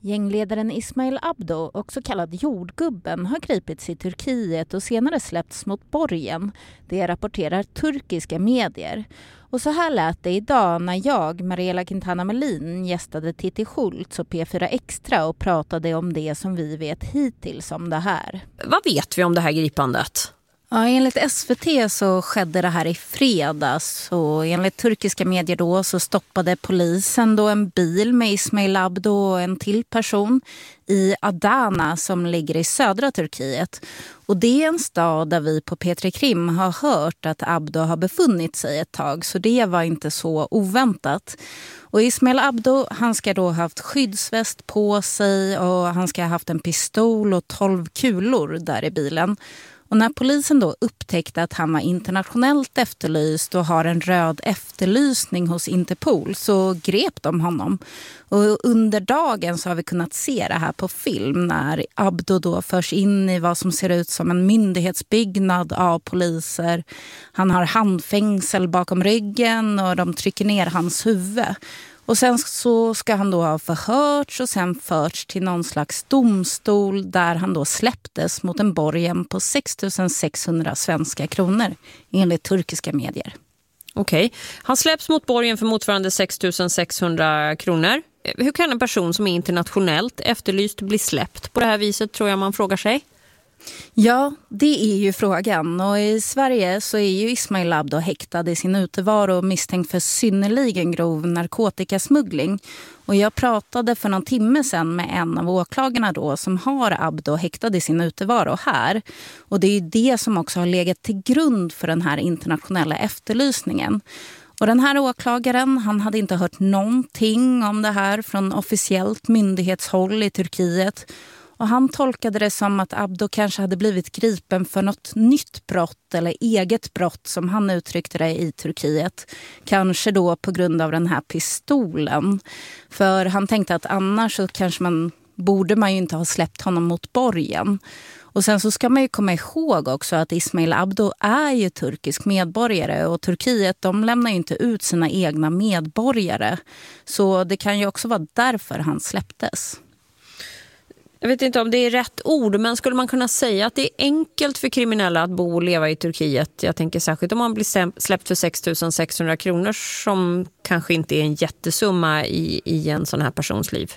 Gängledaren Ismail Abdo, också kallad jordgubben, har gripits i Turkiet och senare släppts mot borgen. Det rapporterar turkiska medier. Och så här lät det idag när jag, Mariella Quintana Melin, gästade Titti Schultz och P4 Extra och pratade om det som vi vet hittills om det här. Vad vet vi om det här gripandet? Ja, enligt SVT så skedde det här i fredags och enligt turkiska medier då så stoppade polisen då en bil med Ismail Abdo och en till person i Adana som ligger i södra Turkiet. Och det är en stad där vi på Petri Krim har hört att Abdo har befunnit sig ett tag så det var inte så oväntat. Och Ismail Abdo han ska då ha haft skyddsväst på sig och han ska ha haft en pistol och tolv kulor där i bilen. Och när polisen då upptäckte att han var internationellt efterlyst och har en röd efterlysning hos Interpol så grep de honom. Och under dagen så har vi kunnat se det här på film när Abdo då förs in i vad som ser ut som en myndighetsbyggnad av poliser. Han har handfängsel bakom ryggen och de trycker ner hans huvud. Och sen så ska han då ha förhörts och sen förts till någon slags domstol där han då släpptes mot en borgen på 6 600 svenska kronor enligt turkiska medier. Okej, okay. han släpps mot borgen för motsvarande 6 600 kronor. Hur kan en person som är internationellt efterlyst bli släppt på det här viset tror jag man frågar sig? Ja, det är ju frågan. Och I Sverige så är ju Ismail Abdo häktad i sin utevaro misstänkt för synnerligen grov narkotikasmuggling. Och jag pratade för någon timme sedan med en av åklagarna då som har Abdo häktad i sin utevaro här. Och det är det som också har legat till grund för den här internationella efterlysningen. Och den här åklagaren han hade inte hört någonting om det här från officiellt myndighetshåll i Turkiet. Och han tolkade det som att Abdo kanske hade blivit gripen för något nytt brott eller eget brott som han uttryckte det i Turkiet. Kanske då på grund av den här pistolen. För han tänkte att annars så kanske man borde man ju inte ha släppt honom mot borgen. Och sen så ska man ju komma ihåg också att Ismail Abdo är ju turkisk medborgare och Turkiet de lämnar ju inte ut sina egna medborgare. Så det kan ju också vara därför han släpptes. Jag vet inte om det är rätt ord, men skulle man kunna säga att det är enkelt för kriminella att bo och leva i Turkiet? Jag tänker särskilt om man blir släppt för 6 600 kronor som kanske inte är en jättesumma i, i en sån här persons liv.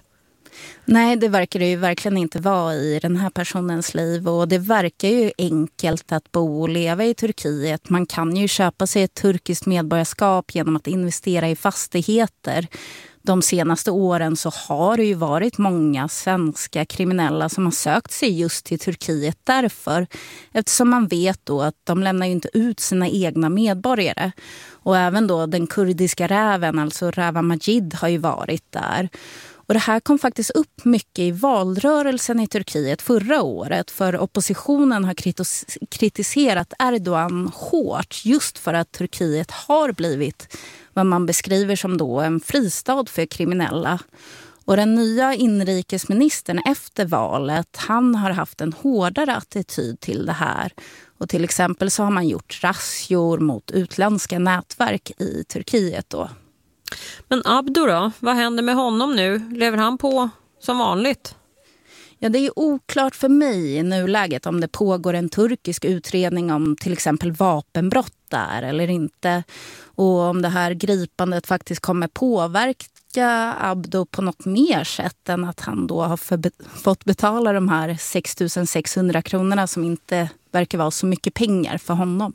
Nej, det verkar det ju verkligen inte vara i den här personens liv. Och det verkar ju enkelt att bo och leva i Turkiet. Man kan ju köpa sig ett turkiskt medborgarskap genom att investera i fastigheter de senaste åren så har det ju varit många svenska kriminella som har sökt sig just till Turkiet därför. Eftersom man vet då att de lämnar inte ut sina egna medborgare. Och även då den kurdiska räven, alltså Rava Majid, har ju varit där. Och det här kom faktiskt upp mycket i valrörelsen i Turkiet förra året för oppositionen har kritiserat Erdogan hårt just för att Turkiet har blivit vad man beskriver som då en fristad för kriminella. Och den nya inrikesministern efter valet han har haft en hårdare attityd till det här. Och till exempel så har man gjort razzior mot utländska nätverk i Turkiet. Då. Men Abdo då? Vad händer med honom nu? Lever han på som vanligt? Ja, det är oklart för mig i nuläget om det pågår en turkisk utredning om till exempel vapenbrott där eller inte. Och om det här gripandet faktiskt kommer påverka Abdo på något mer sätt än att han då har fått betala de här 6 600 kronorna som inte verkar vara så mycket pengar för honom.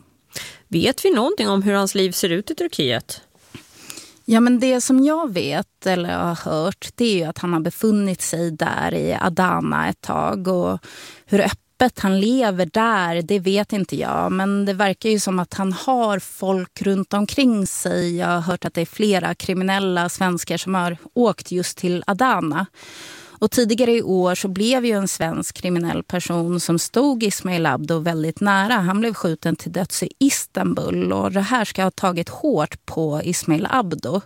Vet vi någonting om hur hans liv ser ut i Turkiet? Ja, men det som jag vet eller har hört det är att han har befunnit sig där i Adana ett tag. Och hur öppet han lever där, det vet inte jag. Men det verkar ju som att han har folk runt omkring sig. Jag har hört att det är flera kriminella svenskar som har åkt just till Adana. Och tidigare i år så blev ju en svensk kriminell person som stod Ismail Abdo väldigt nära. Han blev skjuten till döds i Istanbul och det här ska ha tagit hårt på Ismail Abdo.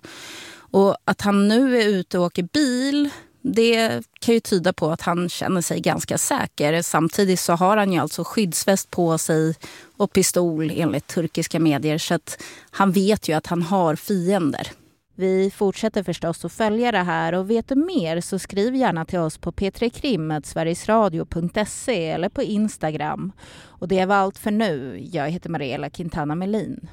Och att han nu är ute och åker bil det kan ju tyda på att han känner sig ganska säker. Samtidigt så har han ju alltså skyddsväst på sig och pistol enligt turkiska medier. Så att han vet ju att han har fiender. Vi fortsätter förstås att följa det här och vet du mer så skriv gärna till oss på p3krim.sverigesradio.se eller på Instagram. Och det var allt för nu. Jag heter Mariella Quintana Melin.